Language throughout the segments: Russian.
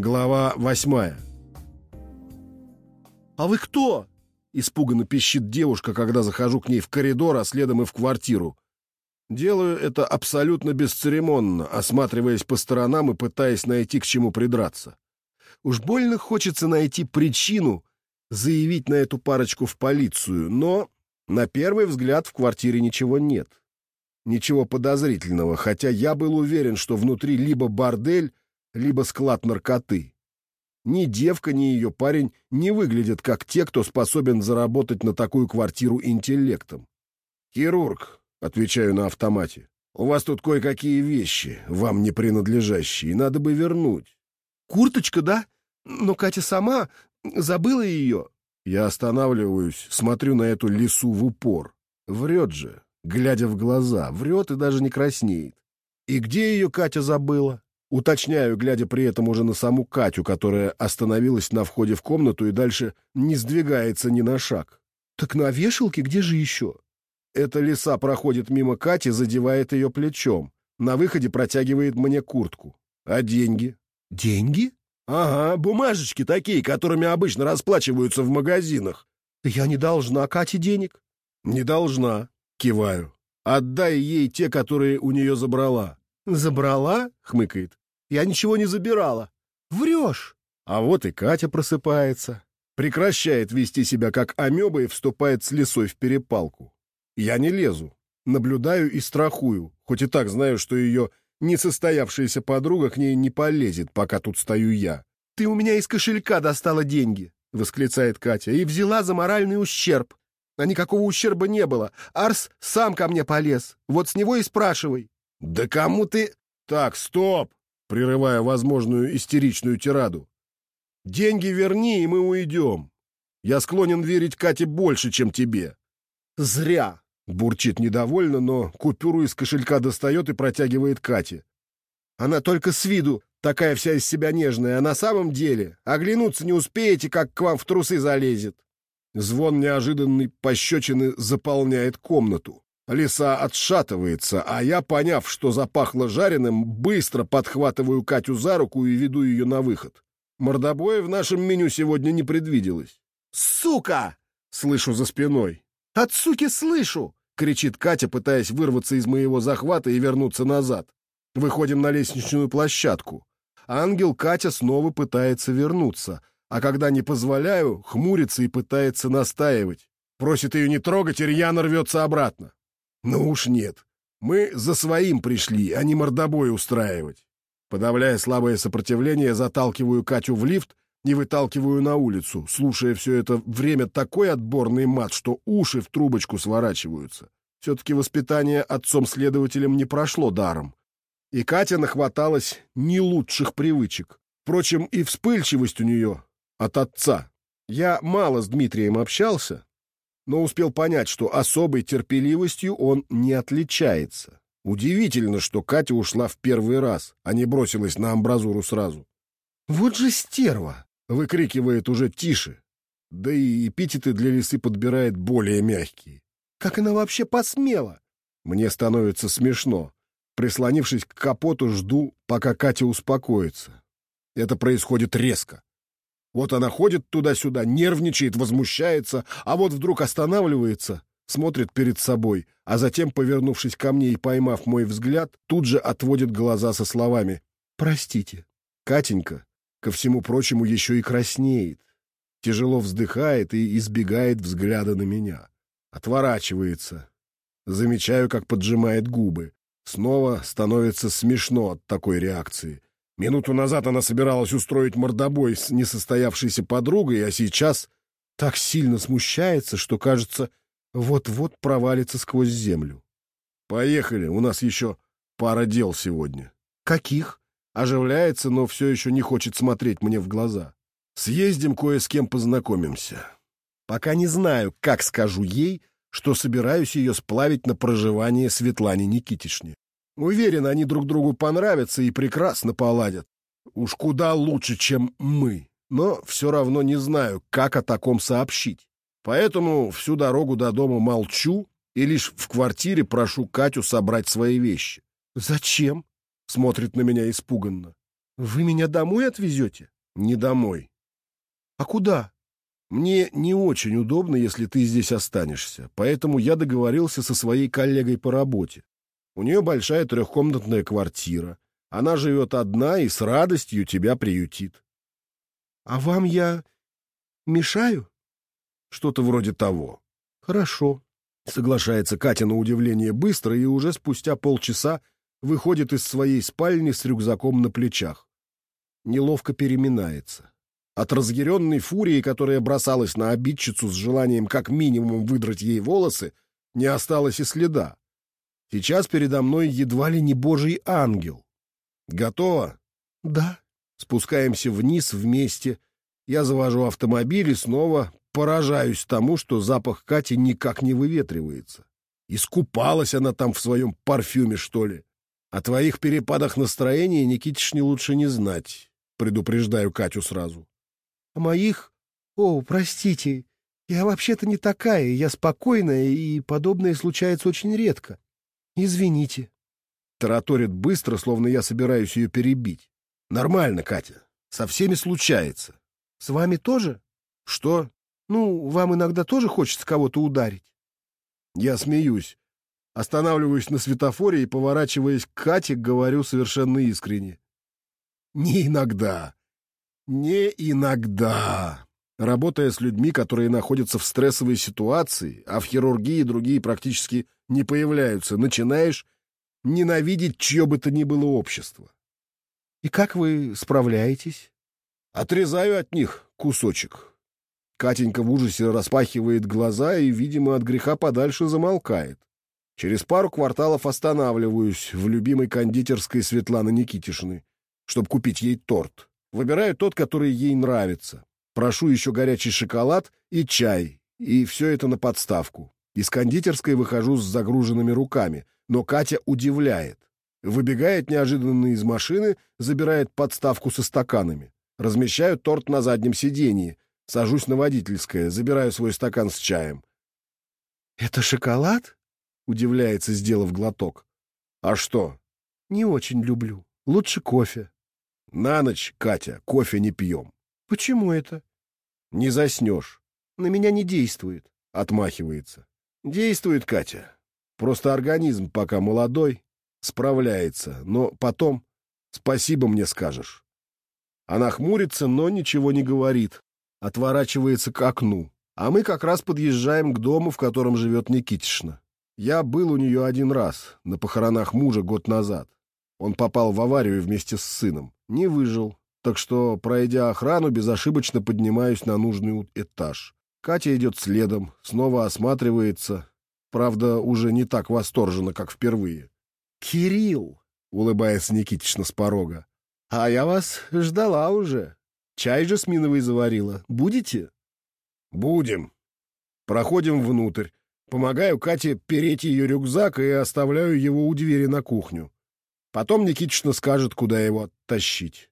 Глава восьмая. «А вы кто?» — испуганно пищит девушка, когда захожу к ней в коридор, а следом и в квартиру. Делаю это абсолютно бесцеремонно, осматриваясь по сторонам и пытаясь найти к чему придраться. Уж больно хочется найти причину заявить на эту парочку в полицию, но на первый взгляд в квартире ничего нет. Ничего подозрительного, хотя я был уверен, что внутри либо бордель, либо склад наркоты. Ни девка, ни ее парень не выглядят как те, кто способен заработать на такую квартиру интеллектом. «Хирург», — отвечаю на автомате, — «у вас тут кое-какие вещи, вам не принадлежащие, надо бы вернуть». «Курточка, да? Но Катя сама забыла ее». Я останавливаюсь, смотрю на эту лису в упор. Врет же, глядя в глаза, врет и даже не краснеет. И где ее Катя забыла? Уточняю, глядя при этом уже на саму Катю, которая остановилась на входе в комнату и дальше не сдвигается ни на шаг. «Так на вешалке где же еще?» Эта лиса проходит мимо Кати, задевает ее плечом. На выходе протягивает мне куртку. А деньги? «Деньги?» Ага, бумажечки такие, которыми обычно расплачиваются в магазинах. «Я не должна Кате денег». Не должна, киваю. Отдай ей те, которые у нее забрала. «Забрала?» — хмыкает. Я ничего не забирала. Врешь. А вот и Катя просыпается. Прекращает вести себя как амеба и вступает с лесой в перепалку. Я не лезу. Наблюдаю и страхую, хоть и так знаю, что ее несостоявшаяся подруга к ней не полезет, пока тут стою я. «Ты у меня из кошелька достала деньги», — восклицает Катя, «и взяла за моральный ущерб. А никакого ущерба не было. Арс сам ко мне полез. Вот с него и спрашивай». «Да кому ты...» «Так, стоп!» Прерывая возможную истеричную тираду. «Деньги верни, и мы уйдем. Я склонен верить Кате больше, чем тебе». «Зря!» — бурчит недовольно, но купюру из кошелька достает и протягивает Кате. «Она только с виду такая вся из себя нежная, а на самом деле оглянуться не успеете, как к вам в трусы залезет». Звон неожиданной пощечины заполняет комнату. Лиса отшатывается, а я, поняв, что запахло жареным, быстро подхватываю Катю за руку и веду ее на выход. Мордобоя в нашем меню сегодня не предвиделось. «Сука!» — слышу за спиной. «От суки слышу!» — кричит Катя, пытаясь вырваться из моего захвата и вернуться назад. Выходим на лестничную площадку. Ангел Катя снова пытается вернуться, а когда не позволяю, хмурится и пытается настаивать. Просит ее не трогать, и рьяно рвется обратно. Ну уж нет. Мы за своим пришли, а не мордобой устраивать. Подавляя слабое сопротивление, заталкиваю Катю в лифт и выталкиваю на улицу, слушая все это время такой отборный мат, что уши в трубочку сворачиваются. Все-таки воспитание отцом-следователем не прошло даром. И Катя нахваталась не лучших привычек. Впрочем, и вспыльчивость у нее от отца. Я мало с Дмитрием общался, но успел понять, что особой терпеливостью он не отличается. Удивительно, что Катя ушла в первый раз, а не бросилась на амбразуру сразу. «Вот же стерва!» — выкрикивает уже тише. Да и эпитеты для лисы подбирает более мягкие. «Как она вообще посмела?» Мне становится смешно. Прислонившись к капоту, жду, пока Катя успокоится. Это происходит резко. Вот она ходит туда-сюда, нервничает, возмущается, а вот вдруг останавливается, смотрит перед собой, а затем, повернувшись ко мне и поймав мой взгляд, тут же отводит глаза со словами «Простите». Катенька, ко всему прочему, еще и краснеет, тяжело вздыхает и избегает взгляда на меня. Отворачивается. Замечаю, как поджимает губы. Снова становится смешно от такой реакции. Минуту назад она собиралась устроить мордобой с несостоявшейся подругой, а сейчас так сильно смущается, что, кажется, вот-вот провалится сквозь землю. «Поехали, у нас еще пара дел сегодня». «Каких?» Оживляется, но все еще не хочет смотреть мне в глаза. «Съездим, кое с кем познакомимся. Пока не знаю, как скажу ей, что собираюсь ее сплавить на проживание Светлане Никитишне. Уверен, они друг другу понравятся и прекрасно поладят. Уж куда лучше, чем мы. Но все равно не знаю, как о таком сообщить. Поэтому всю дорогу до дома молчу и лишь в квартире прошу Катю собрать свои вещи. «Зачем?» — смотрит на меня испуганно. Вы меня домой отвезете? Не домой. А куда? Мне не очень удобно, если ты здесь останешься, поэтому я договорился со своей коллегой по работе. У нее большая трехкомнатная квартира. Она живет одна и с радостью тебя приютит. — А вам я мешаю? — Что-то вроде того. — Хорошо. Соглашается Катя на удивление быстро и уже спустя полчаса выходит из своей спальни с рюкзаком на плечах. Неловко переминается. От разъяренной фурии, которая бросалась на обидчицу с желанием как минимум выдрать ей волосы, не осталось и следа. Сейчас передо мной едва ли не божий ангел. Готово? Да. Спускаемся вниз вместе. Я завожу автомобиль и снова поражаюсь тому, что запах Кати никак не выветривается. Искупалась она там в своем парфюме, что ли? О твоих перепадах настроения Никитишне лучше не знать. Предупреждаю Катю сразу. О моих? О, простите. Я вообще-то не такая, я спокойная, и подобное случается очень редко. Извините. Тараторит быстро, словно я собираюсь ее перебить. Нормально, Катя. Со всеми случается. С вами тоже? Что? Ну, вам иногда тоже хочется кого-то ударить? Я смеюсь. Останавливаюсь на светофоре и, поворачиваясь к Кате, говорю совершенно искренне. Не иногда. Не иногда. Работая с людьми, которые находятся в стрессовой ситуации, а в хирургии другие практически не появляются, начинаешь ненавидеть чье бы то ни было общество. И как вы справляетесь? Отрезаю от них кусочек, Катенька в ужасе распахивает глаза и, видимо, от греха подальше замолкает. Через пару кварталов останавливаюсь в любимой кондитерской Светланы Никитишны, чтобы купить ей торт. Выбираю тот, который ей нравится. Прошу еще горячий шоколад и чай, и все это на подставку. Из кондитерской выхожу с загруженными руками, но Катя удивляет. Выбегает неожиданно из машины, забирает подставку со стаканами. Размещаю торт на заднем сиденье, Сажусь на водительское, забираю свой стакан с чаем. «Это шоколад?» — удивляется, сделав глоток. «А что?» «Не очень люблю. Лучше кофе». «На ночь, Катя, кофе не пьем». «Почему это?» «Не заснешь». «На меня не действует», — отмахивается. «Действует, Катя. Просто организм пока молодой, справляется, но потом спасибо мне скажешь». Она хмурится, но ничего не говорит, отворачивается к окну, а мы как раз подъезжаем к дому, в котором живет Никитишна. Я был у нее один раз, на похоронах мужа год назад. Он попал в аварию вместе с сыном, не выжил, так что, пройдя охрану, безошибочно поднимаюсь на нужный этаж. Катя идет следом, снова осматривается, правда, уже не так восторженно, как впервые. «Кирилл!» — улыбается Никитична с порога. «А я вас ждала уже!» Чай жасминовый заварила. Будете? Будем. Проходим внутрь. Помогаю Кате переть ее рюкзак и оставляю его у двери на кухню. Потом Никитична скажет, куда его тащить.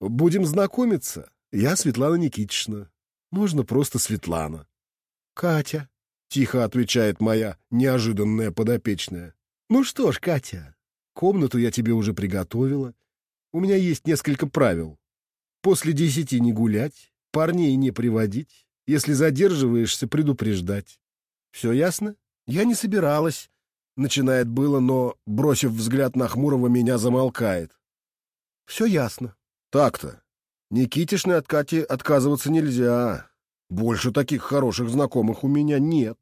Будем знакомиться. Я Светлана Никитична. Можно просто Светлана. Катя, — тихо отвечает моя неожиданная подопечная. Ну что ж, Катя, комнату я тебе уже приготовила. У меня есть несколько правил. После десяти не гулять, парней не приводить, если задерживаешься, предупреждать. Все ясно? Я не собиралась. Начинает было, но, бросив взгляд на Хмурого, меня замолкает. Все ясно. Так-то. Никитишной от Кати отказываться нельзя. Больше таких хороших знакомых у меня нет.